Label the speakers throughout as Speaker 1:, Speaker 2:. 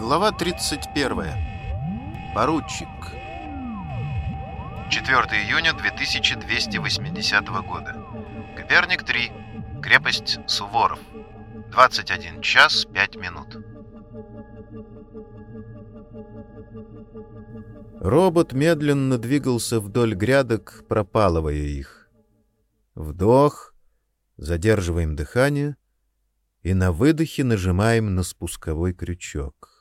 Speaker 1: Глава 31. Поручик. 4 июня 2280 года. Коперник 3. Крепость Суворов. 21 час 5 минут. Робот медленно двигался вдоль грядок, пропалывая их. Вдох, задерживаем дыхание и на выдохе нажимаем на спусковой крючок.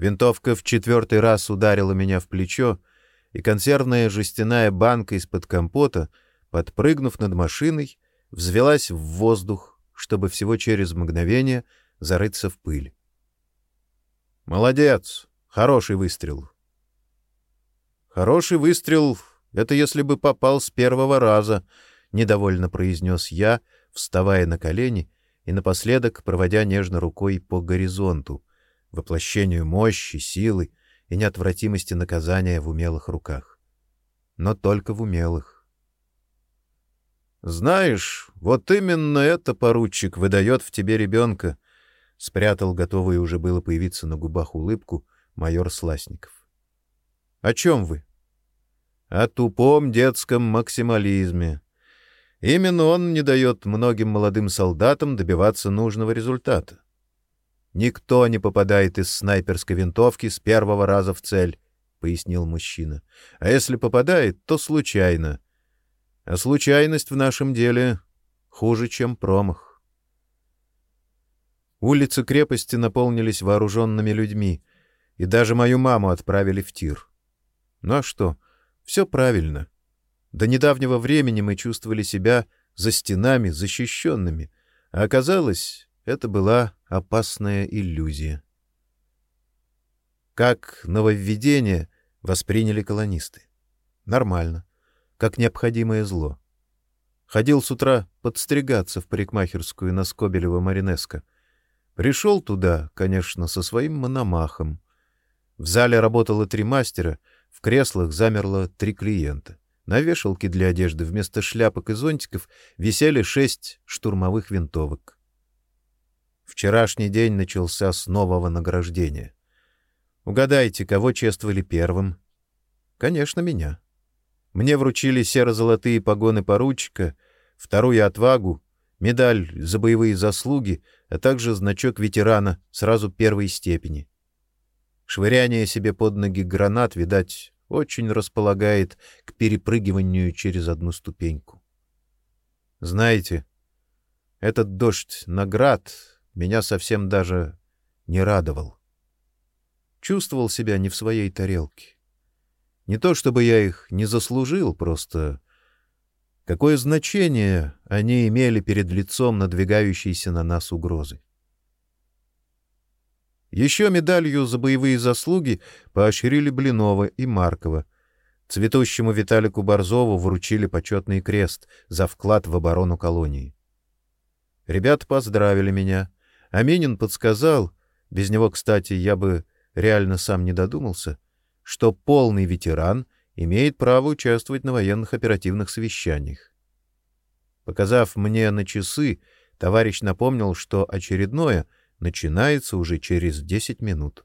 Speaker 1: Винтовка в четвертый раз ударила меня в плечо, и консервная жестяная банка из-под компота, подпрыгнув над машиной, взвелась в воздух, чтобы всего через мгновение зарыться в пыль. Молодец, хороший выстрел. Хороший выстрел это если бы попал с первого раза, недовольно произнес я, вставая на колени и напоследок проводя нежно рукой по горизонту, воплощению мощи, силы и неотвратимости наказания в умелых руках. Но только в умелых. Знаешь, вот именно это поручик выдает в тебе ребенка, спрятал готовый уже было появиться на губах улыбку майор Сласников. О чем вы? О тупом детском максимализме. Именно он не дает многим молодым солдатам добиваться нужного результата. Никто не попадает из снайперской винтовки с первого раза в цель, пояснил мужчина. А если попадает, то случайно. А случайность в нашем деле хуже, чем промах. Улицы крепости наполнились вооруженными людьми, и даже мою маму отправили в тир. Ну а что? Все правильно. До недавнего времени мы чувствовали себя за стенами защищенными, а оказалось, это была опасная иллюзия. Как нововведение восприняли колонисты? Нормально, как необходимое зло. Ходил с утра подстригаться в парикмахерскую на Скобелева-Маринеско. Пришел туда, конечно, со своим мономахом. В зале работало три мастера, в креслах замерло три клиента. На вешалке для одежды вместо шляпок и зонтиков висели шесть штурмовых винтовок. Вчерашний день начался с нового награждения. Угадайте, кого чествовали первым? Конечно, меня. Мне вручили серо-золотые погоны поручика, вторую отвагу, медаль за боевые заслуги, а также значок ветерана сразу первой степени. Швыряние себе под ноги гранат, видать, очень располагает к перепрыгиванию через одну ступеньку. Знаете, этот дождь наград меня совсем даже не радовал. Чувствовал себя не в своей тарелке. Не то чтобы я их не заслужил, просто какое значение они имели перед лицом надвигающейся на нас угрозы. Еще медалью за боевые заслуги поощрили Блинова и Маркова. Цветущему Виталику Борзову вручили почетный крест за вклад в оборону колонии. Ребята поздравили меня, Аминин подсказал, без него, кстати, я бы реально сам не додумался, что полный ветеран имеет право участвовать на военных оперативных совещаниях. Показав мне на часы, товарищ напомнил, что очередное начинается уже через десять минут.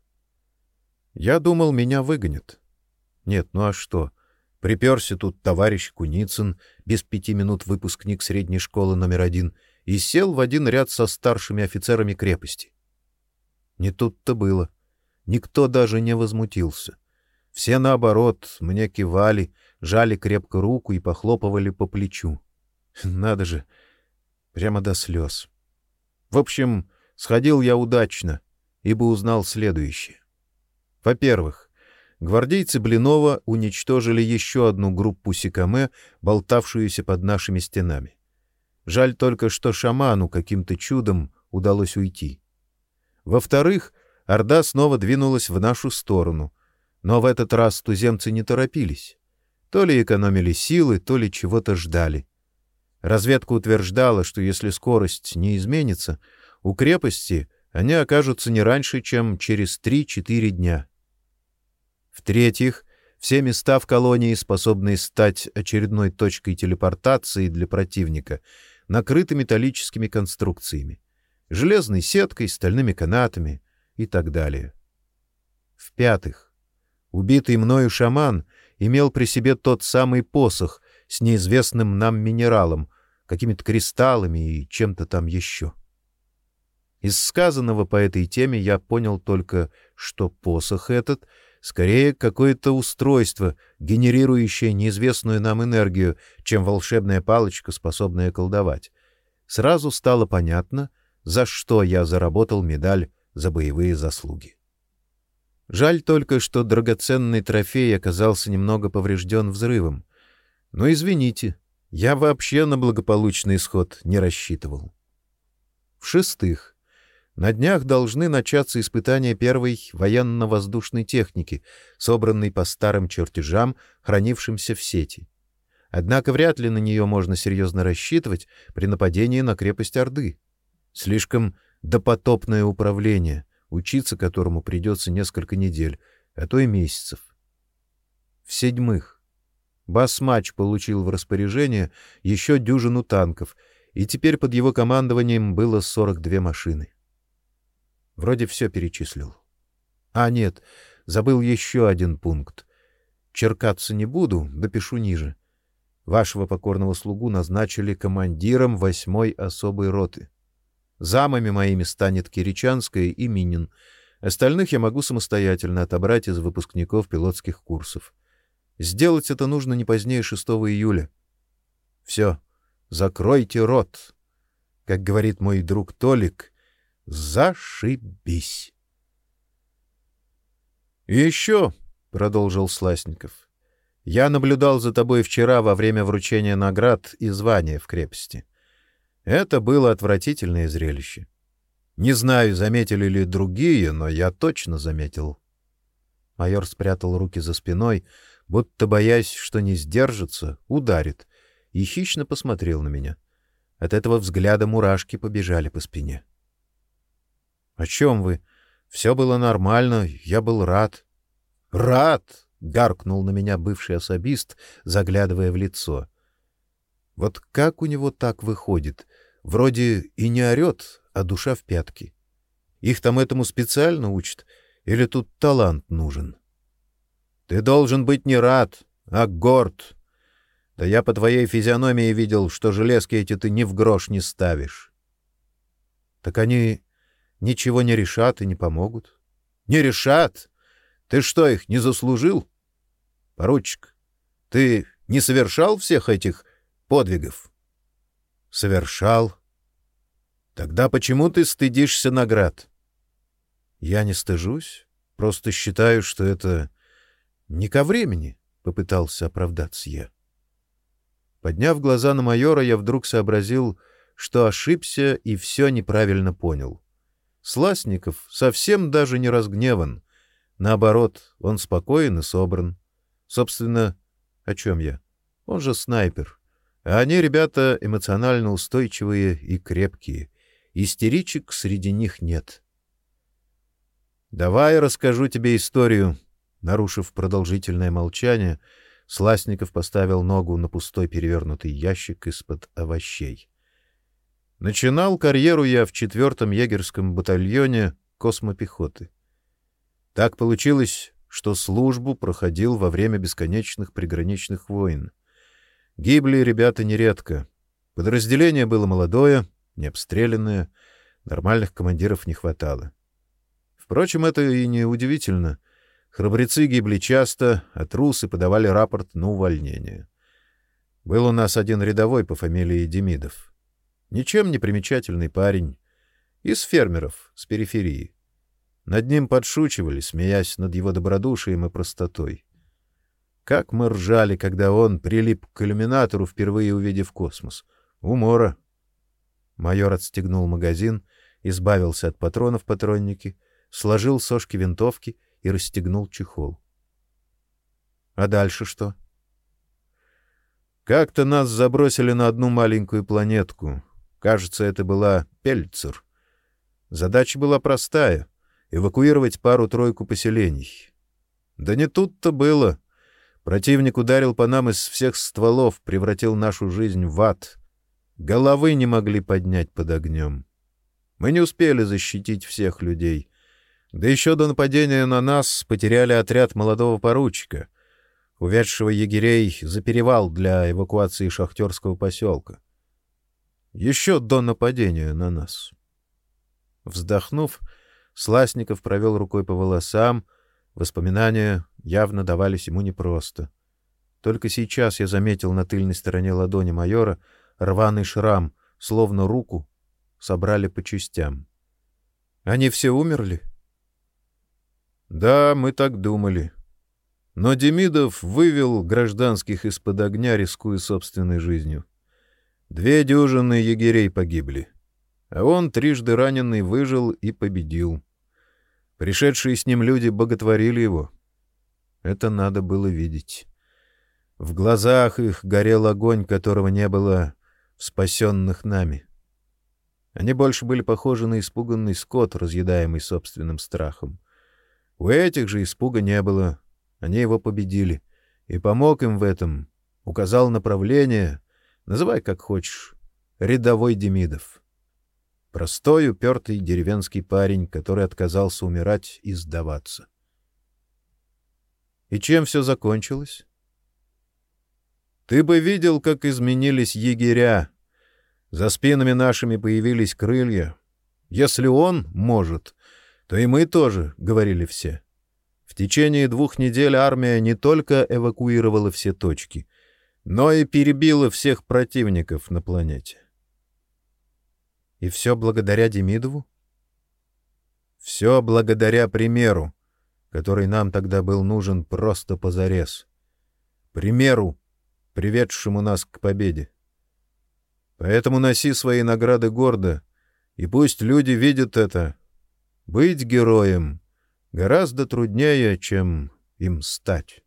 Speaker 1: Я думал, меня выгонят. Нет, ну а что? Приперся тут товарищ Куницын, без пяти минут выпускник средней школы номер один — и сел в один ряд со старшими офицерами крепости. Не тут-то было. Никто даже не возмутился. Все наоборот мне кивали, жали крепко руку и похлопывали по плечу. Надо же, прямо до слез. В общем, сходил я удачно, ибо узнал следующее. Во-первых, гвардейцы Блинова уничтожили еще одну группу Сикаме, болтавшуюся под нашими стенами. Жаль только, что шаману каким-то чудом удалось уйти. Во-вторых, орда снова двинулась в нашу сторону, но в этот раз туземцы не торопились. То ли экономили силы, то ли чего-то ждали. Разведка утверждала, что если скорость не изменится, у крепости они окажутся не раньше, чем через 3-4 дня. В-третьих, все места в колонии, способные стать очередной точкой телепортации для противника, накрыты металлическими конструкциями. железной сеткой, стальными канатами и так далее. В-пятых, убитый мною шаман имел при себе тот самый посох с неизвестным нам минералом, какими-то кристаллами и чем-то там еще. Из сказанного по этой теме я понял только, что посох этот скорее какое-то устройство, генерирующее неизвестную нам энергию, чем волшебная палочка, способная колдовать. Сразу стало понятно, за что я заработал медаль за боевые заслуги. Жаль только, что драгоценный трофей оказался немного поврежден взрывом. Но извините, я вообще на благополучный исход не рассчитывал. В-шестых, на днях должны начаться испытания первой военно-воздушной техники, собранной по старым чертежам, хранившимся в сети. Однако вряд ли на нее можно серьезно рассчитывать при нападении на крепость Орды. Слишком допотопное управление, учиться которому придется несколько недель, а то и месяцев. В-седьмых, Басмач получил в распоряжение еще дюжину танков, и теперь под его командованием было 42 машины. Вроде все перечислил. А нет, забыл еще один пункт. Черкаться не буду, допишу ниже. Вашего покорного слугу назначили командиром восьмой особой роты. Замами моими станет Киричанская и Минин. Остальных я могу самостоятельно отобрать из выпускников пилотских курсов. Сделать это нужно не позднее 6 июля. Все, закройте рот. Как говорит мой друг Толик, зашибись. Еще, — продолжил Сласников, — я наблюдал за тобой вчера во время вручения наград и звания в крепости. Это было отвратительное зрелище. Не знаю, заметили ли другие, но я точно заметил. Майор спрятал руки за спиной, будто боясь, что не сдержится, ударит, и хищно посмотрел на меня. От этого взгляда мурашки побежали по спине. — О чем вы? Все было нормально, я был рад. — Рад! — гаркнул на меня бывший особист, заглядывая в лицо. Вот как у него так выходит? Вроде и не орет, а душа в пятки. Их там этому специально учат, или тут талант нужен? — ты должен быть не рад, а горд. Да я по твоей физиономии видел, что железки эти ты ни в грош не ставишь. Так они ничего не решат и не помогут. Не решат? Ты что, их не заслужил? Поручик, ты не совершал всех этих подвигов? Совершал. Тогда почему ты стыдишься наград? Я не стыжусь, просто считаю, что это не ко времени, попытался оправдаться я. Подняв глаза на майора, я вдруг сообразил, что ошибся и все неправильно понял. Сласников совсем даже не разгневан. Наоборот, он спокоен и собран. Собственно, о чем я? Он же снайпер. А они, ребята, эмоционально устойчивые и крепкие. Истеричек среди них нет. Давай расскажу тебе историю, Нарушив продолжительное молчание, Сласников поставил ногу на пустой перевернутый ящик из-под овощей. Начинал карьеру я в четвертом егерском батальоне космопехоты. Так получилось, что службу проходил во время бесконечных приграничных войн. Гибли ребята нередко. Подразделение было молодое, не обстрелянное, нормальных командиров не хватало. Впрочем, это и не удивительно. Храбрецы гибли часто, а трусы подавали рапорт на увольнение. Был у нас один рядовой по фамилии Демидов. Ничем не примечательный парень. Из фермеров, с периферии. Над ним подшучивали, смеясь над его добродушием и простотой. Как мы ржали, когда он прилип к иллюминатору, впервые увидев космос. Умора. Майор отстегнул магазин, избавился от патронов в патроннике, сложил сошки винтовки и расстегнул чехол. А дальше что? Как-то нас забросили на одну маленькую планетку. Кажется, это была Пельцер. Задача была простая — эвакуировать пару-тройку поселений. Да не тут-то было. Противник ударил по нам из всех стволов, превратил нашу жизнь в ад. Головы не могли поднять под огнем. Мы не успели защитить всех людей. Да еще до нападения на нас потеряли отряд молодого поручика, уведшего егерей за перевал для эвакуации шахтерского поселка. Еще до нападения на нас. Вздохнув, Сласников провел рукой по волосам, воспоминания явно давались ему непросто. Только сейчас я заметил на тыльной стороне ладони майора рваный шрам, словно руку собрали по частям. Они все умерли? Да, мы так думали. Но Демидов вывел гражданских из-под огня, рискуя собственной жизнью. Две дюжины егерей погибли. А он, трижды раненый, выжил и победил. Пришедшие с ним люди боготворили его. Это надо было видеть. В глазах их горел огонь, которого не было в спасенных нами. Они больше были похожи на испуганный скот, разъедаемый собственным страхом. У этих же испуга не было. Они его победили. И помог им в этом, указал направление, называй как хочешь, рядовой Демидов. Простой, упертый деревенский парень, который отказался умирать и сдаваться. И чем все закончилось? Ты бы видел, как изменились егеря. За спинами нашими появились крылья. Если он может, то и мы тоже, — говорили все. В течение двух недель армия не только эвакуировала все точки, но и перебила всех противников на планете. И все благодаря Демидову? Все благодаря примеру, который нам тогда был нужен просто позарез. Примеру, приведшему нас к победе. Поэтому носи свои награды гордо, и пусть люди видят это. Быть героем гораздо труднее, чем им стать.